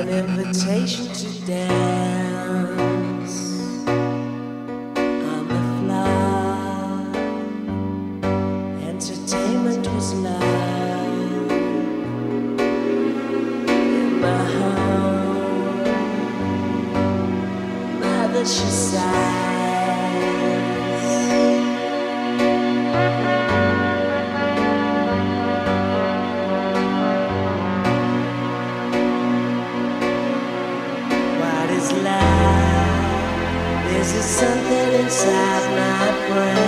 an invitation to dance on the floor. Entertainment was love in my home. Mother, she sighs. Something inside my brain.